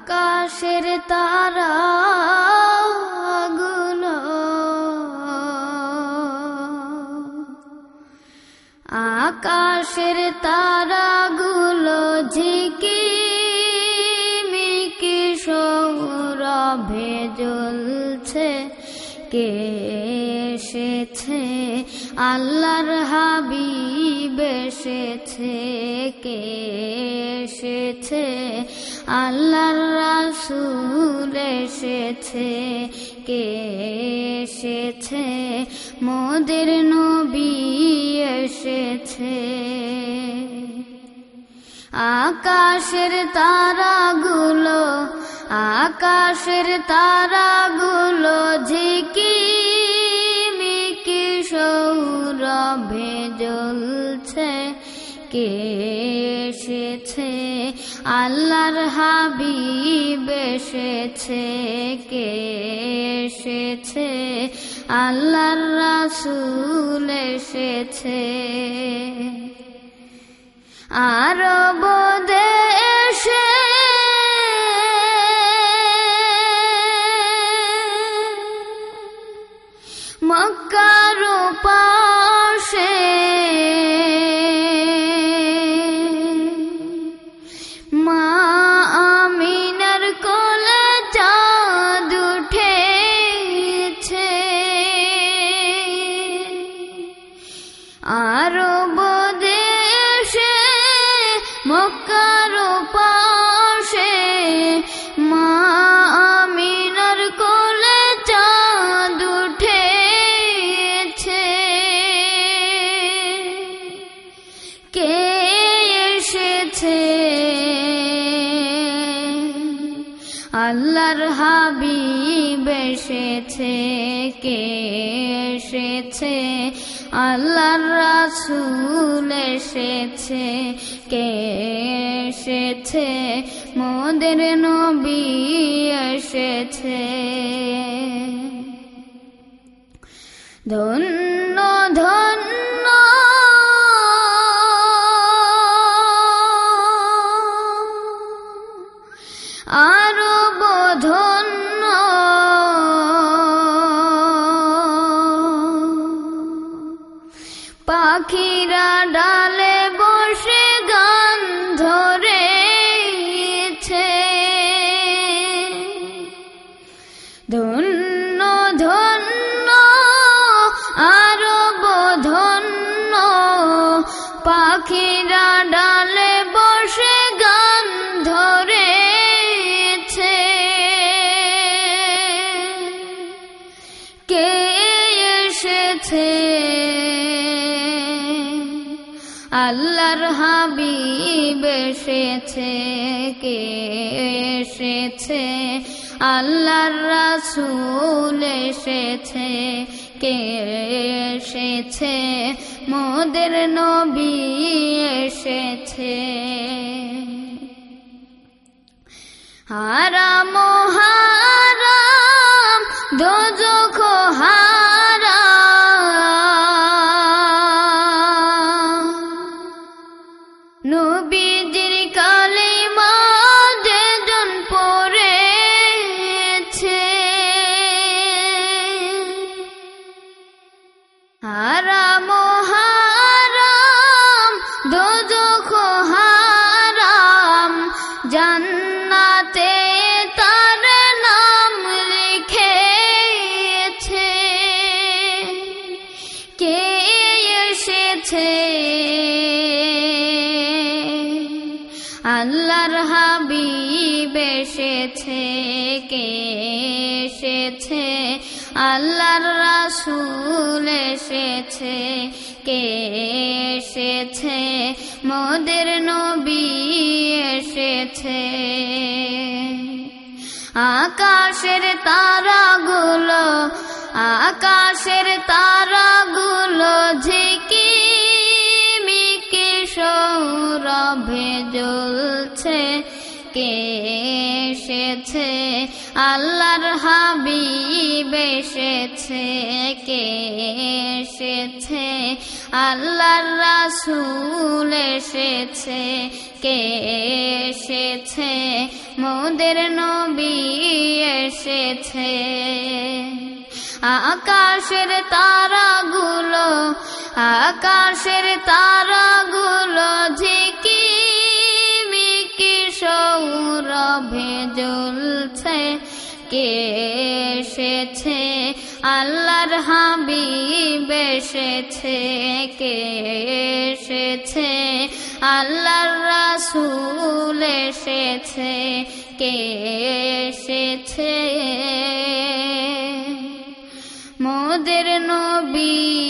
আকাশের তারা গুলো আকাশের তারাগুলো আল্লাহর হাবিব এসেছে, কে এসেছে? আল্লাহর রাসূল এসেছে, কে এসেছে? মোদের নবী এসেছে। আকাশের তারাগুলো আকাশের তারাগুলো ঝিকি সৌরভে জ্বলছে কে এসেছে? আল্লাহর হাবিব এসেছে কে এসেছে? আল্লাহর রাসূল এসেছে। আরব দেশে আরব দেশে মা চাঁদ উঠেছে। আল্লাহর হাবিব এসেছে। কে এসেছে? আল্লাহর রাসুল এসেছে কে এসেছে? মোদের নবী এসেছে। ধন্য পাখিরা ডালে বসে গান ধরেছে ধন্য ধন্য, আরও ধন্য, পাখিরা ডালে বসে গান ধরেছে কে এসেছে আল্লাহর হাবিব এসেছে, কে এসেছে? আল্লাহর রাসূল এসেছে, কে এসেছে? মোদের নবী এসেছে। হারাম হারাম দোজখ হারাম হারাম দোজখ হারাম। জান্নাতে তার নাম লিখেছে। কে এসেছে? আল্লাহর হাবিব এসেছে। কে এসেছে? আল্লাহর রাসূল এসেছে, কে এসেছে? মোদের নবী এসেছে। আকাশের তারাগুলো আকাশের তারাগুলো ঝিকি মিকি সৌরভে জ্বলছে, কে এসেছে? আল্লাহর হাবিব এসেছে, কে এসেছে? আল্লাহর রাসূল এসেছে, কে এসেছে? মোদের নবী এসেছে। আকাশের তারাগুলো আকাশের তারাগুলো সৌরভে জ্বলছে কে এসেছে? আল্লাহর হাবিব এসেছে, কে এসেছে? আল্লাহর রাসূল এসেছে, কে এসেছে? মোদের নবী